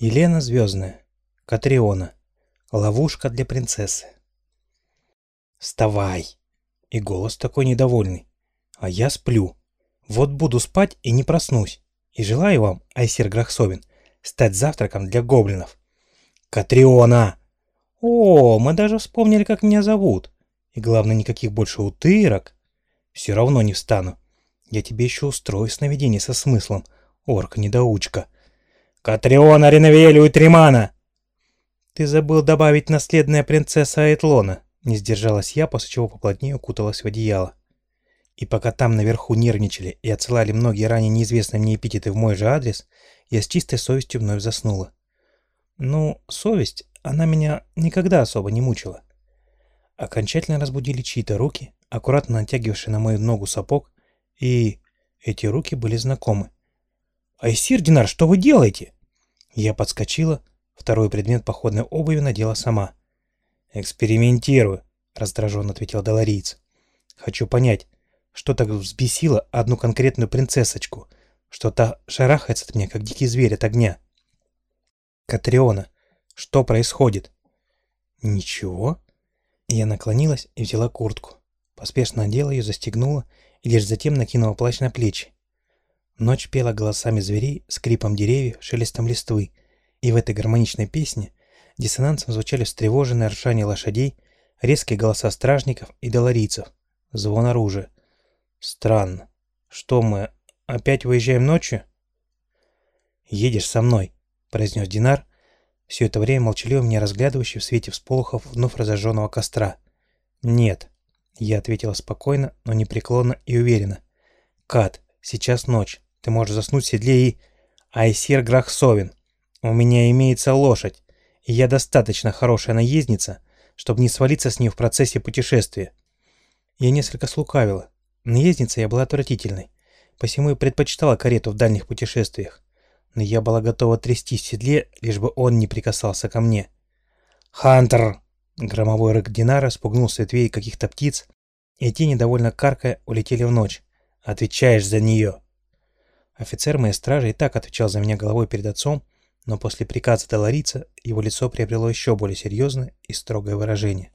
Елена Звездная. Катриона. Ловушка для принцессы. «Вставай!» И голос такой недовольный. А я сплю. Вот буду спать и не проснусь. И желаю вам, Айсир Грахсовин, стать завтраком для гоблинов. «Катриона!» «О, мы даже вспомнили, как меня зовут. И главное, никаких больше утырок. Все равно не встану. Я тебе еще устрою сновидение со смыслом, орк-недоучка». «Катриона, Ренавиэлю и Тримана!» «Ты забыл добавить наследная принцесса Айтлона», — не сдержалась я, после чего поплотнее укуталась в одеяло. И пока там наверху нервничали и отсылали многие ранее неизвестные мне эпитеты в мой же адрес, я с чистой совестью вновь заснула. Ну, совесть, она меня никогда особо не мучила. Окончательно разбудили чьи-то руки, аккуратно натягивавшие на мою ногу сапог, и эти руки были знакомы. «Айсир, Динар, что вы делаете?» Я подскочила, второй предмет походной обуви надела сама. «Экспериментирую», — раздраженно ответил Долориец. «Хочу понять, что так взбесило одну конкретную принцессочку, что та шарахается от меня, как дикий зверь от огня?» «Катриона, что происходит?» «Ничего». Я наклонилась и взяла куртку. Поспешно одела ее, застегнула и лишь затем накинула плащ на плечи. Ночь пела голосами зверей, скрипом деревьев, шелестом листвы, и в этой гармоничной песне диссонансом звучали встревоженные ржание лошадей, резкие голоса стражников и доларийцев, звон оружия. Странно. Что мы, опять выезжаем ночью? «Едешь со мной», — произнес Динар, все это время молчаливо меня разглядывающий в свете всполохов вновь разожженного костра. «Нет», — я ответила спокойно, но непреклонно и уверенно. «Кат, сейчас ночь. Ты можешь заснуть в седле и... Айсир Грахсовин. У меня имеется лошадь, и я достаточно хорошая наездница, чтобы не свалиться с ней в процессе путешествия. Я несколько слукавила. Наездница я была отвратительной, посему и предпочитала карету в дальних путешествиях. Но я была готова трястись в седле, лишь бы он не прикасался ко мне. «Хантер!» Громовой рык Динара спугнул с ветвей каких-то птиц, и те, недовольно каркая, улетели в ночь. «Отвечаешь за нее!» Офицер моей стражи и так отвечал за меня головой перед отцом, но после приказа Долорица его лицо приобрело еще более серьезное и строгое выражение.